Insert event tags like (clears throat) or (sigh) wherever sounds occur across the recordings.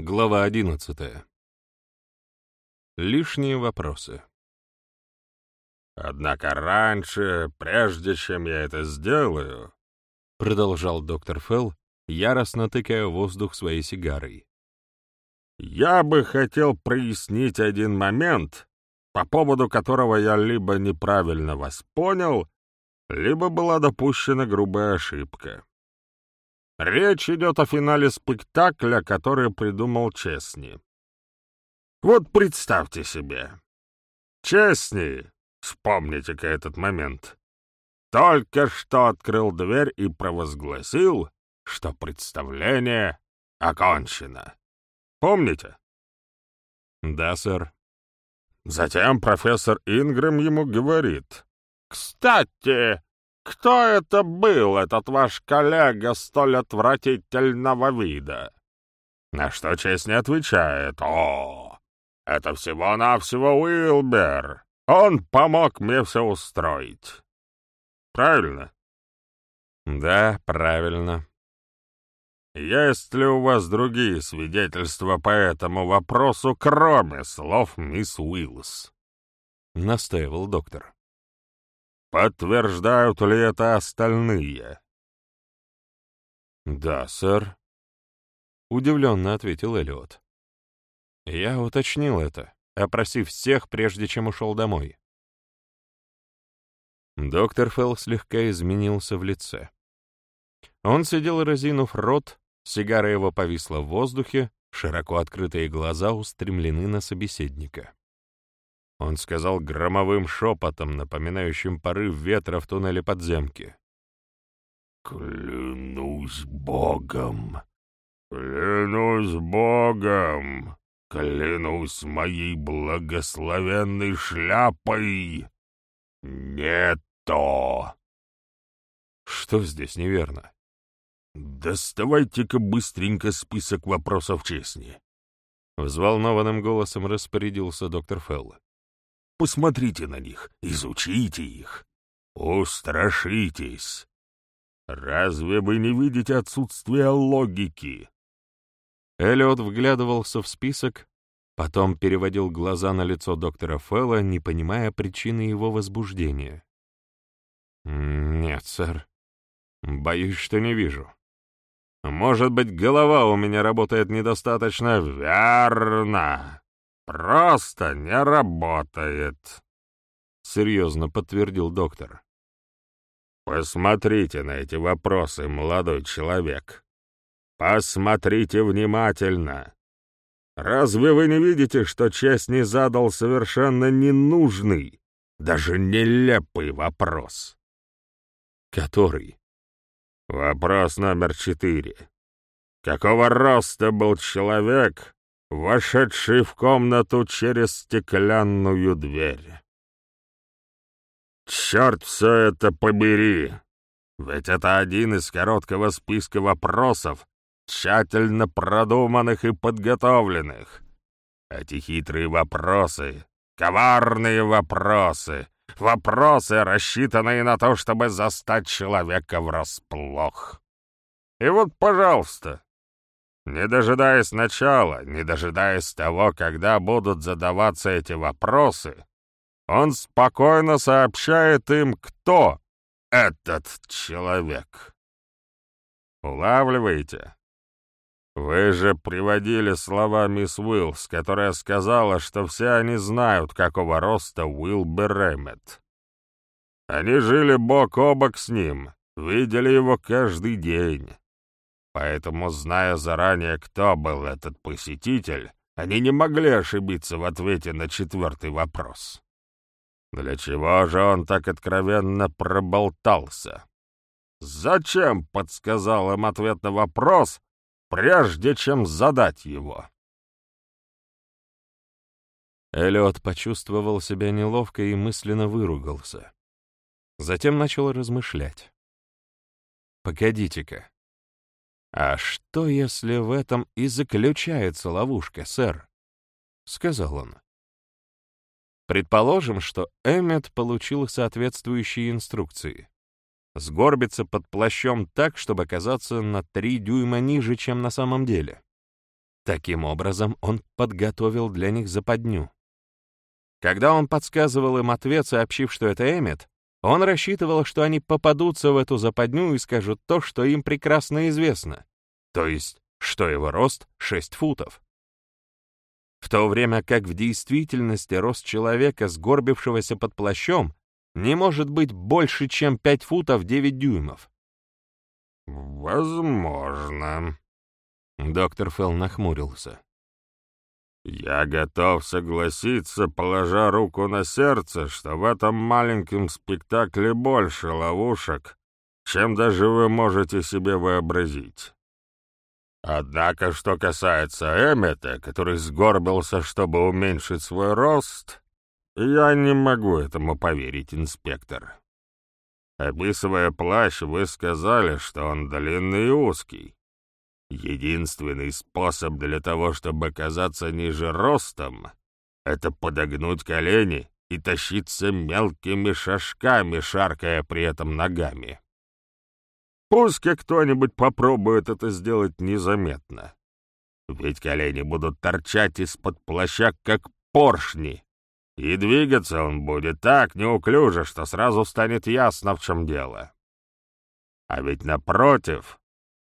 Глава одиннадцатая. Лишние вопросы. «Однако раньше, прежде чем я это сделаю», — продолжал доктор Фелл, яростно тыкая воздух своей сигарой, «я бы хотел прояснить один момент, по поводу которого я либо неправильно вас понял, либо была допущена грубая ошибка. Речь идет о финале спектакля, который придумал Честни. Вот представьте себе. Честни, вспомните-ка этот момент, только что открыл дверь и провозгласил, что представление окончено. Помните? Да, сэр. Затем профессор Ингрэм ему говорит. «Кстати, кто это был, этот ваш коллега столь отвратительного вида?» На что честь не отвечает. «О, это всего-навсего Уилбер. Он помог мне все устроить». Правильно? Да, правильно. Есть ли у вас другие свидетельства по этому вопросу, кроме слов мисс Уиллс? Настаивал доктор. Подтверждают ли это остальные? Да, сэр. Удивленно ответил Эллиот. Я уточнил это, опросив всех, прежде чем ушел домой. Доктор Фелл слегка изменился в лице. Он сидел, разинув рот, сигара его повисла в воздухе, широко открытые глаза устремлены на собеседника. Он сказал громовым шепотом, напоминающим порыв ветра в туннеле подземки. «Клянусь Богом! Клянусь Богом! Клянусь моей благословенной шляпой! Не то!» «Что здесь неверно?» «Доставайте-ка быстренько список вопросов честни!» Взволнованным голосом распорядился доктор Фелл. Посмотрите на них, изучите их. Устрашитесь. Разве вы не видите отсутствие логики? Эллиот вглядывался в список, потом переводил глаза на лицо доктора Фелла, не понимая причины его возбуждения. «Нет, сэр. Боюсь, что не вижу. Может быть, голова у меня работает недостаточно верно. «Просто не работает», — серьезно подтвердил доктор. «Посмотрите на эти вопросы, молодой человек. Посмотрите внимательно. Разве вы не видите, что честь не задал совершенно ненужный, даже нелепый вопрос?» «Который?» «Вопрос номер четыре. Какого роста был человек, вошедший в комнату через стеклянную дверь. «Черт все это побери! Ведь это один из короткого списка вопросов, тщательно продуманных и подготовленных. Эти хитрые вопросы, коварные вопросы, вопросы, рассчитанные на то, чтобы застать человека врасплох. И вот, пожалуйста, не дожидаясь начала, не дожидаясь того, когда будут задаваться эти вопросы, он спокойно сообщает им, кто этот человек. Улавливаете? Вы же приводили слова мисс Уиллс, которая сказала, что все они знают, какого роста Уилбер Эммет. Они жили бок о бок с ним, видели его каждый день. Поэтому, зная заранее, кто был этот посетитель, они не могли ошибиться в ответе на четвертый вопрос. Для чего же он так откровенно проболтался? Зачем подсказал им ответ на вопрос, прежде чем задать его? Эллиот почувствовал себя неловко и мысленно выругался. Затем начал размышлять. «Погодите-ка, «А что, если в этом и заключается ловушка, сэр?» — сказал он. Предположим, что Эммет получил соответствующие инструкции. Сгорбиться под плащом так, чтобы оказаться на три дюйма ниже, чем на самом деле. Таким образом, он подготовил для них западню. Когда он подсказывал им ответ, сообщив, что это Эммет, он рассчитывал, что они попадутся в эту западню и скажут то, что им прекрасно известно, то есть, что его рост — 6 футов. В то время как в действительности рост человека, сгорбившегося под плащом, не может быть больше, чем 5 футов 9 дюймов. «Возможно», — доктор Фелл нахмурился. Я готов согласиться, положа руку на сердце, что в этом маленьком спектакле больше ловушек, чем даже вы можете себе вообразить. Однако, что касается Эммета, который сгорбился, чтобы уменьшить свой рост, я не могу этому поверить, инспектор. Описывая плащ, вы сказали, что он длинный и узкий. Единственный способ для того, чтобы оказаться ниже ростом, это подогнуть колени и тащиться мелкими шажками, шаркая при этом ногами. Пусть-ка кто-нибудь попробует это сделать незаметно. Ведь колени будут торчать из-под плаща, как поршни, и двигаться он будет так неуклюже, что сразу станет ясно, в чем дело. А ведь напротив,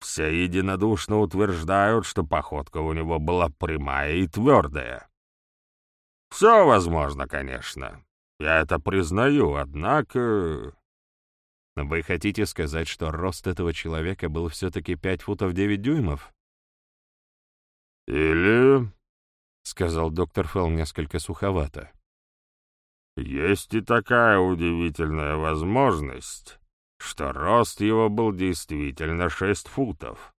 все единодушно утверждают, что походка у него была прямая и твердая. Все возможно, конечно. Я это признаю, однако... Вы хотите сказать, что рост этого человека был все-таки пять футов девять дюймов? Или, — сказал доктор Фелл несколько суховато, — есть и такая удивительная возможность, что рост его был действительно шесть футов.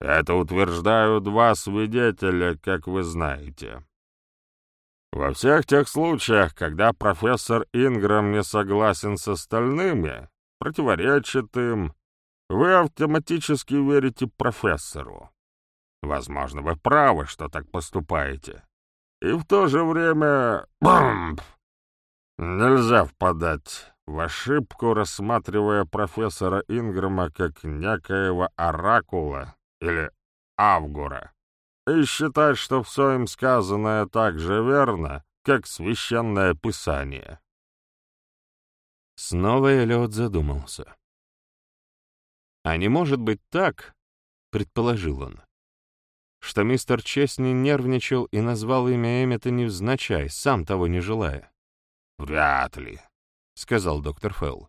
Это утверждают два свидетеля, как вы знаете. Во всех тех случаях, когда профессор Инграм не согласен с остальными, противоречит им, вы автоматически верите профессору. Возможно, вы правы, что так поступаете. И в то же время... Нельзя впадать в ошибку, рассматривая профессора Инграма как некоего оракула или авгура, и считать, что все им сказанное так же верно, как священное писание. Снова Эллиот задумался. «А не может быть так, — предположил он, — что мистер Честни нервничал и назвал имя Эммета невзначай, сам того не желая?» «Вряд ли», — сказал доктор Фелл.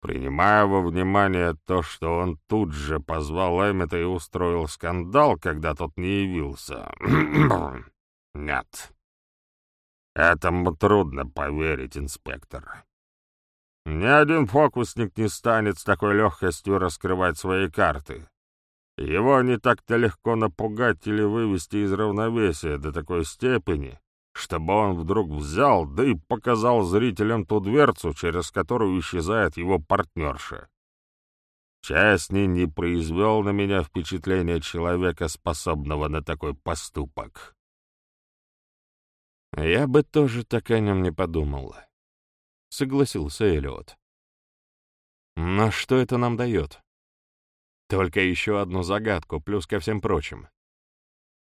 «Принимая во внимание то, что он тут же позвал Эммета и устроил скандал, когда тот не явился. (clears throat) Нет. Этому трудно поверить, инспектор. Ни один фокусник не станет с такой легкостью раскрывать свои карты. Его не так-то легко напугать или вывести из равновесия до такой степени, чтобы он вдруг взял, да и показал зрителям ту дверцу, через которую исчезает его партнерша. Частни не произвел на меня впечатление человека, способного на такой поступок. «Я бы тоже так о нем не подумал», — согласился Эллиот. «Но что это нам дает? Только еще одну загадку, плюс ко всем прочим.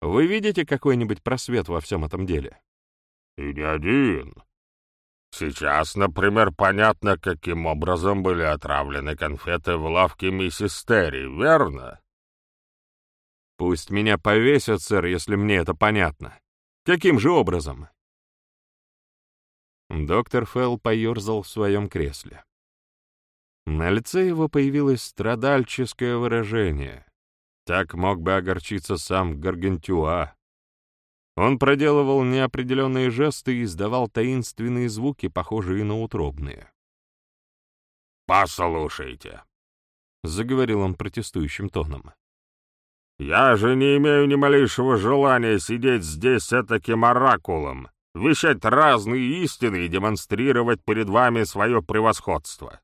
Вы видите какой-нибудь просвет во всем этом деле?» И не один. Сейчас, например, понятно, каким образом были отравлены конфеты в лавке миссис Терри, верно? Пусть меня повесят, сэр, если мне это понятно. Каким же образом? Доктор Фелл поерзал в своем кресле. На лице его появилось страдальческое выражение. Так мог бы огорчиться сам Гаргантюа, он проделывал неопределенные жесты и издавал таинственные звуки, похожие на утробные. «Послушайте», — заговорил он протестующим тоном. «Я же не имею ни малейшего желания сидеть здесь с таким оракулом, вещать разные истины и демонстрировать перед вами свое превосходство.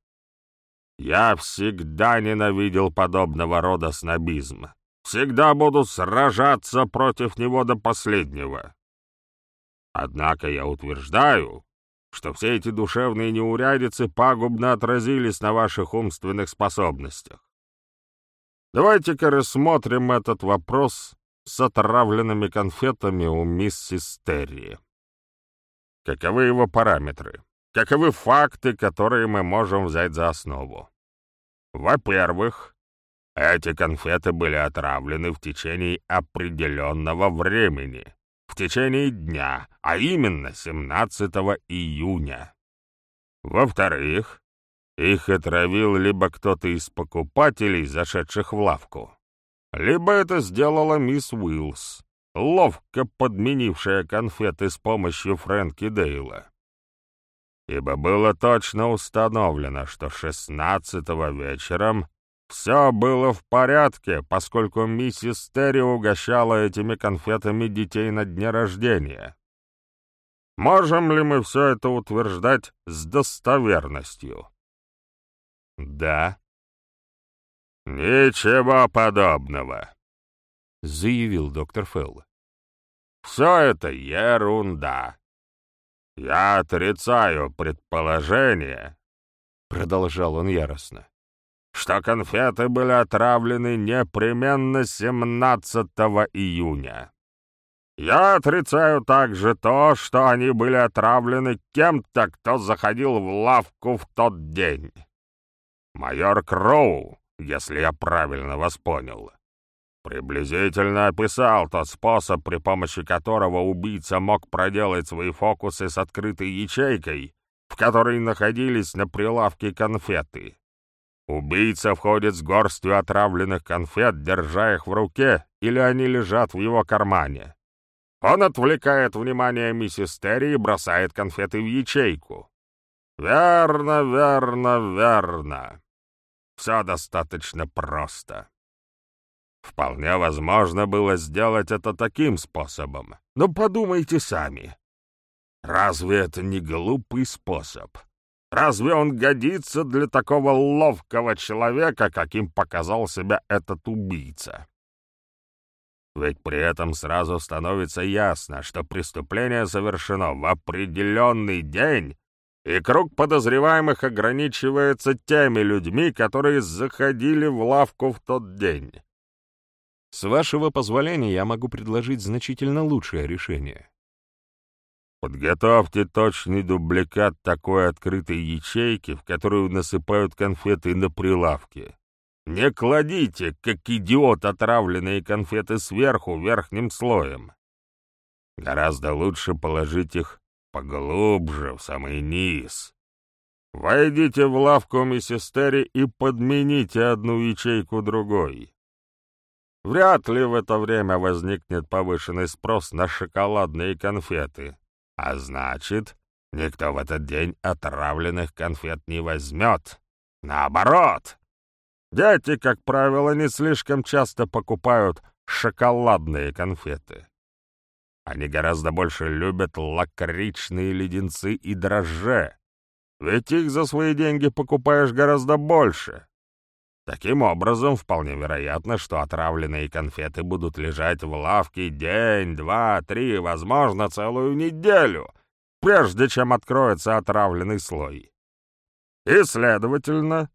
Я всегда ненавидел подобного рода снобизм всегда буду сражаться против него до последнего. Однако я утверждаю, что все эти душевные неурядицы пагубно отразились на ваших умственных способностях. Давайте-ка рассмотрим этот вопрос с отравленными конфетами у миссис Терри. Каковы его параметры? Каковы факты, которые мы можем взять за основу? Во-первых, эти конфеты были отравлены в течение определенного времени, в течение дня, а именно 17 июня. Во-вторых, их отравил либо кто-то из покупателей, зашедших в лавку, либо это сделала мисс Уиллс, ловко подменившая конфеты с помощью Фрэнки Дейла. Ибо было точно установлено, что шестнадцатого вечером все было в порядке, поскольку миссис Терри угощала этими конфетами детей на дне рождения. Можем ли мы все это утверждать с достоверностью? Да. Ничего подобного, заявил доктор Фелл. Все это ерунда. Я отрицаю предположение, продолжал он яростно, что конфеты были отравлены непременно 17 июня. Я отрицаю также то, что они были отравлены кем-то, кто заходил в лавку в тот день. Майор Кроу, если я правильно вас понял, приблизительно описал тот способ, при помощи которого убийца мог проделать свои фокусы с открытой ячейкой, в которой находились на прилавке конфеты. Убийца входит с горстью отравленных конфет, держа их в руке, или они лежат в его кармане. Он отвлекает внимание миссис Терри и бросает конфеты в ячейку. Верно, верно, верно. Все достаточно просто. Вполне возможно было сделать это таким способом. Но подумайте сами. Разве это не глупый способ? Разве он годится для такого ловкого человека, каким показал себя этот убийца? Ведь при этом сразу становится ясно, что преступление совершено в определенный день и круг подозреваемых ограничивается теми людьми, которые заходили в лавку в тот день. С вашего позволения я могу предложить значительно лучшее решение. Подготовьте точный дубликат такой открытой ячейки, в которую насыпают конфеты на прилавке. Не кладите, как идиот, отравленные конфеты сверху верхним слоем. Гораздо лучше положить их поглубже, в самый низ. Войдите в лавку миссис Терри и подмените одну ячейку другой. Вряд ли в это время возникнет повышенный спрос на шоколадные конфеты, а значит, никто в этот день отравленных конфет не возьмет. Наоборот, дети, как правило, не слишком часто покупают шоколадные конфеты. Они гораздо больше любят лакричные леденцы и дрожже, ведь их за свои деньги покупаешь гораздо больше. Таким образом, вполне вероятно, что отравленные конфеты будут лежать в лавке день, два, три, возможно, целую неделю, прежде чем откроется отравленный слой. И, следовательно,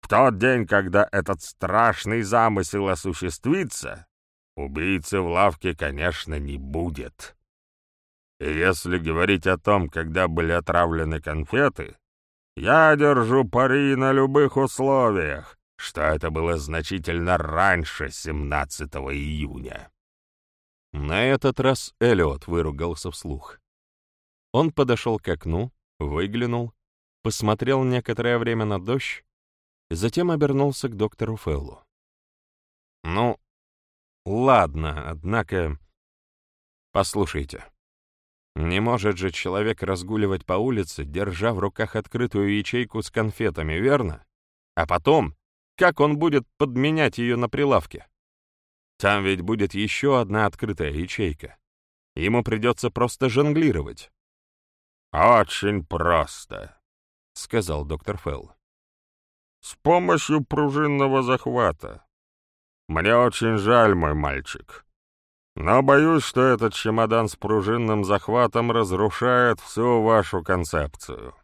в тот день, когда этот страшный замысел осуществится, Убийцы в лавке, конечно, не будет. И если говорить о том, когда были отравлены конфеты, я держу пари на любых условиях, что это было значительно раньше 17 июня. На этот раз Эллиот выругался вслух. Он подошел к окну, выглянул, посмотрел некоторое время на дождь, затем обернулся к доктору Феллу. «Ну, Ладно, однако... Послушайте. Не может же человек разгуливать по улице, держа в руках открытую ячейку с конфетами, верно? А потом, как он будет подменять ее на прилавке? Там ведь будет еще одна открытая ячейка. Ему придется просто жонглировать. «Очень просто», — сказал доктор Фелл. «С помощью пружинного захвата. Мне очень жаль, мой мальчик. Но боюсь, что этот чемодан с пружинным захватом разрушает всю вашу концепцию.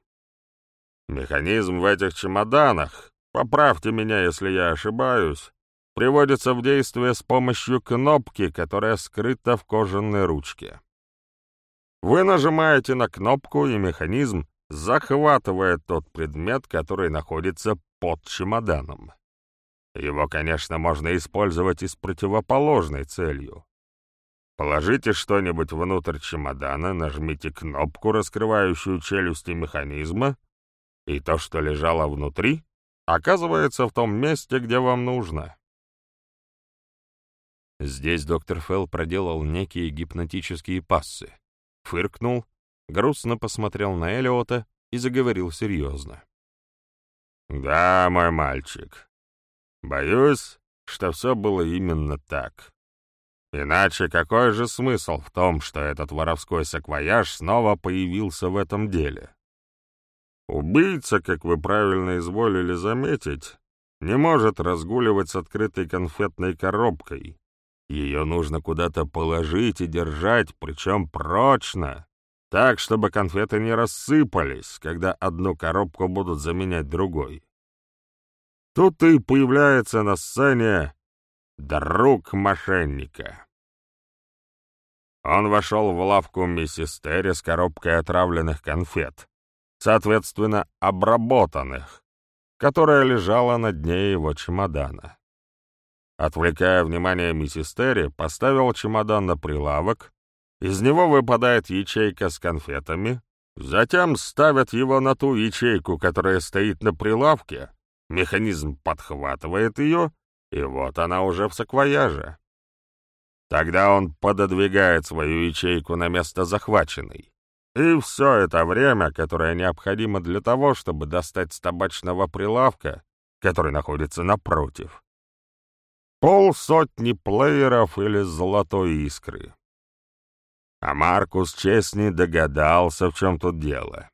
Механизм в этих чемоданах, поправьте меня, если я ошибаюсь, приводится в действие с помощью кнопки, которая скрыта в кожаной ручке. Вы нажимаете на кнопку, и механизм захватывает тот предмет, который находится под чемоданом. Его, конечно, можно использовать и с противоположной целью. Положите что-нибудь внутрь чемодана, нажмите кнопку, раскрывающую челюсти механизма, и то, что лежало внутри, оказывается в том месте, где вам нужно. Здесь доктор Фелл проделал некие гипнотические пассы, фыркнул, грустно посмотрел на Элиота и заговорил серьезно. «Да, мой мальчик, боюсь, что все было именно так. Иначе какой же смысл в том, что этот воровской саквояж снова появился в этом деле? Убийца, как вы правильно изволили заметить, не может разгуливать с открытой конфетной коробкой. Ее нужно куда-то положить и держать, причем прочно, так, чтобы конфеты не рассыпались, когда одну коробку будут заменять другой. Тут и появляется на сцене друг мошенника. Он вошел в лавку миссис Терри с коробкой отравленных конфет, соответственно, обработанных, которая лежала на дне его чемодана. Отвлекая внимание миссис Терри, поставил чемодан на прилавок, из него выпадает ячейка с конфетами, затем ставят его на ту ячейку, которая стоит на прилавке, механизм подхватывает ее, и вот она уже в саквояже. Тогда он пододвигает свою ячейку на место захваченной. И все это время, которое необходимо для того, чтобы достать с табачного прилавка, который находится напротив, полсотни плееров или золотой искры. А Маркус Честни догадался, в чем тут дело.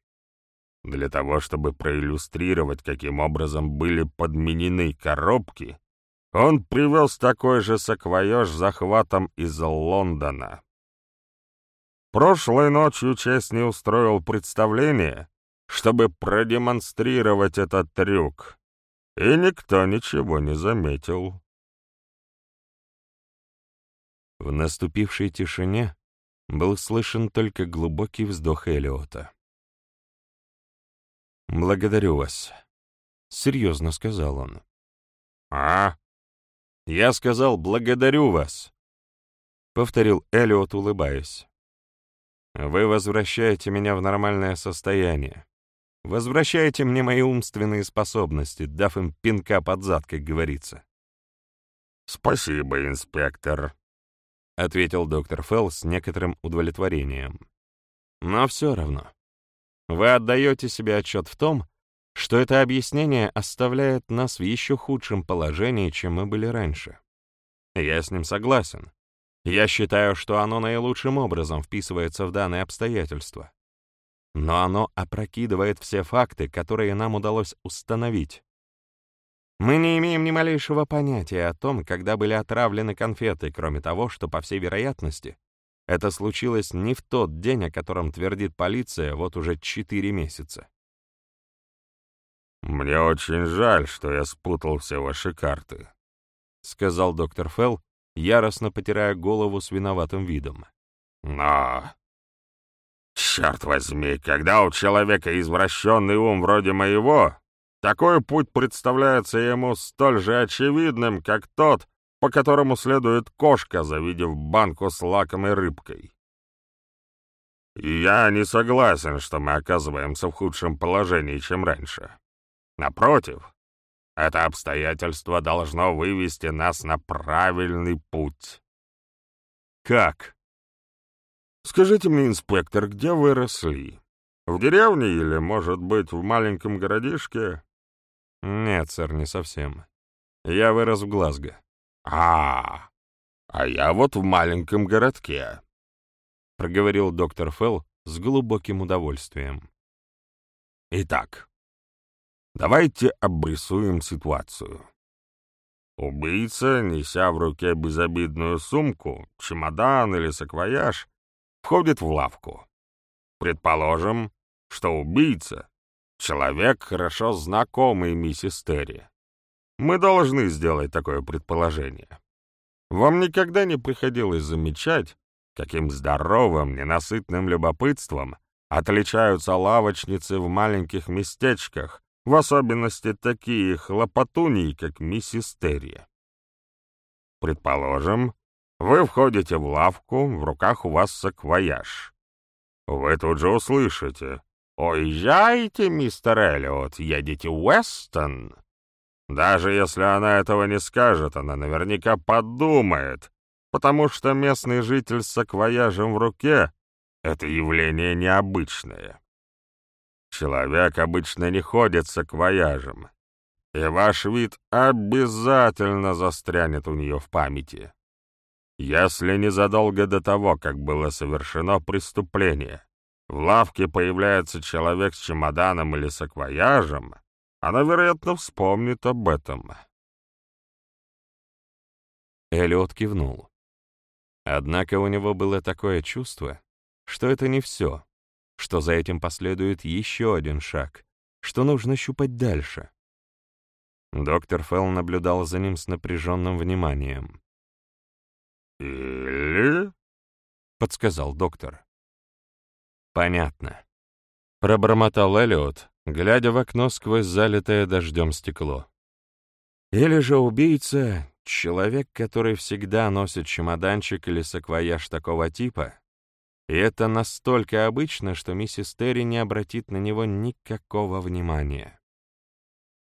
Для того, чтобы проиллюстрировать, каким образом были подменены коробки, он привез такой же саквоеж захватом из Лондона. Прошлой ночью Честни устроил представление, чтобы продемонстрировать этот трюк, и никто ничего не заметил. В наступившей тишине был слышен только глубокий вздох Элиота. «Благодарю вас», — серьезно сказал он. «А?» «Я сказал, благодарю вас», — повторил Элиот, улыбаясь. «Вы возвращаете меня в нормальное состояние. Возвращаете мне мои умственные способности, дав им пинка под зад, как говорится». «Спасибо, инспектор», — ответил доктор Фелл с некоторым удовлетворением. «Но все равно. Вы отдаете себе отчет в том, что это объяснение оставляет нас в еще худшем положении, чем мы были раньше. Я с ним согласен. Я считаю, что оно наилучшим образом вписывается в данные обстоятельства. Но оно опрокидывает все факты, которые нам удалось установить. Мы не имеем ни малейшего понятия о том, когда были отравлены конфеты, кроме того, что, по всей вероятности, это случилось не в тот день, о котором твердит полиция вот уже четыре месяца. «Мне очень жаль, что я спутал все ваши карты», — сказал доктор Фелл, яростно потирая голову с виноватым видом. «Но... Черт возьми, когда у человека извращенный ум вроде моего, такой путь представляется ему столь же очевидным, как тот, по которому следует кошка, завидев банку с рыбкой. И я не согласен, что мы оказываемся в худшем положении, чем раньше. Напротив, это обстоятельство должно вывести нас на правильный путь. Как? Скажите мне, инспектор, где вы росли? В деревне или, может быть, в маленьком городишке? Нет, сэр, не совсем. Я вырос в Глазго. А, а я вот в маленьком городке, проговорил доктор Фелл с глубоким удовольствием. Итак, Давайте обрисуем ситуацию. Убийца, неся в руке безобидную сумку, чемодан или саквояж, входит в лавку. Предположим, что убийца — человек, хорошо знакомый миссис Терри. Мы должны сделать такое предположение. Вам никогда не приходилось замечать, каким здоровым, ненасытным любопытством отличаются лавочницы в маленьких местечках, в особенности такие хлопотуньи, как миссис Терри. Предположим, вы входите в лавку, в руках у вас саквояж. Вы тут же услышите «Уезжайте, мистер Эллиот, едете в Уэстон». Даже если она этого не скажет, она наверняка подумает, потому что местный житель с саквояжем в руке — это явление необычное. Человек обычно не ходит с саквояжем, и ваш вид обязательно застрянет у нее в памяти. Если незадолго до того, как было совершено преступление, в лавке появляется человек с чемоданом или саквояжем, она, вероятно, вспомнит об этом. Эллиот кивнул. Однако у него было такое чувство, что это не все, что за этим последует еще один шаг, что нужно щупать дальше. Доктор Фелл наблюдал за ним с напряженным вниманием. «Или?» — подсказал доктор. «Понятно». Пробормотал Эллиот, глядя в окно сквозь залитое дождем стекло. Или же убийца — человек, который всегда носит чемоданчик или саквояж такого типа, и это настолько обычно, что миссис Терри не обратит на него никакого внимания.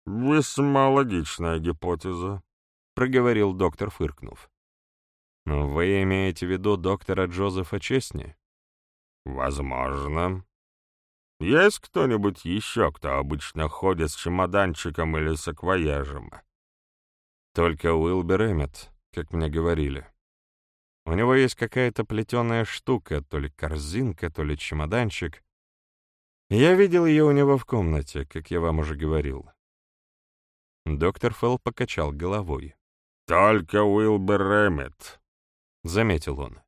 «Весьма логичная гипотеза», — проговорил доктор, фыркнув. «Но вы имеете в виду доктора Джозефа Честни?» «Возможно. Есть кто-нибудь еще, кто обычно ходит с чемоданчиком или саквояжем?» «Только Уилбер Эммет, как мне говорили. У него есть какая-то плетеная штука, то ли корзинка, то ли чемоданчик. Я видел ее у него в комнате, как я вам уже говорил». Доктор Фелл покачал головой. «Только Уилбер Эммет», — заметил он.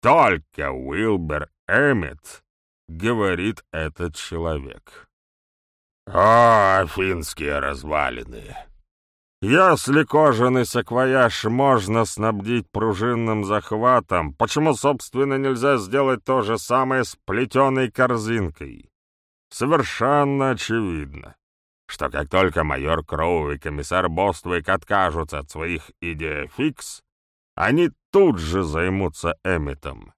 «Только Уилбер Эммет», — говорит этот человек. «О, финские развалины! Если кожаный саквояж можно снабдить пружинным захватом, почему, собственно, нельзя сделать то же самое с плетеной корзинкой? Совершенно очевидно, что как только майор Кроу и комиссар Боствейк откажутся от своих идей фикс, они тут же займутся Эмметом.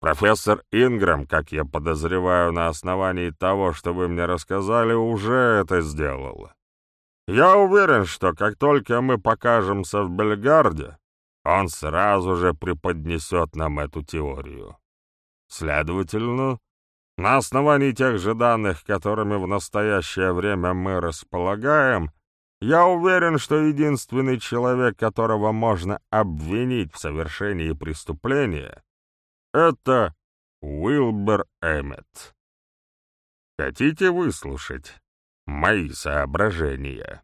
Профессор Инграм, как я подозреваю на основании того, что вы мне рассказали, уже это сделал. Я уверен, что как только мы покажемся в Бельгарде, он сразу же преподнесет нам эту теорию. Следовательно, на основании тех же данных, которыми в настоящее время мы располагаем, я уверен, что единственный человек, которого можно обвинить в совершении преступления, это Уилбер Эммет. Хотите выслушать мои соображения?»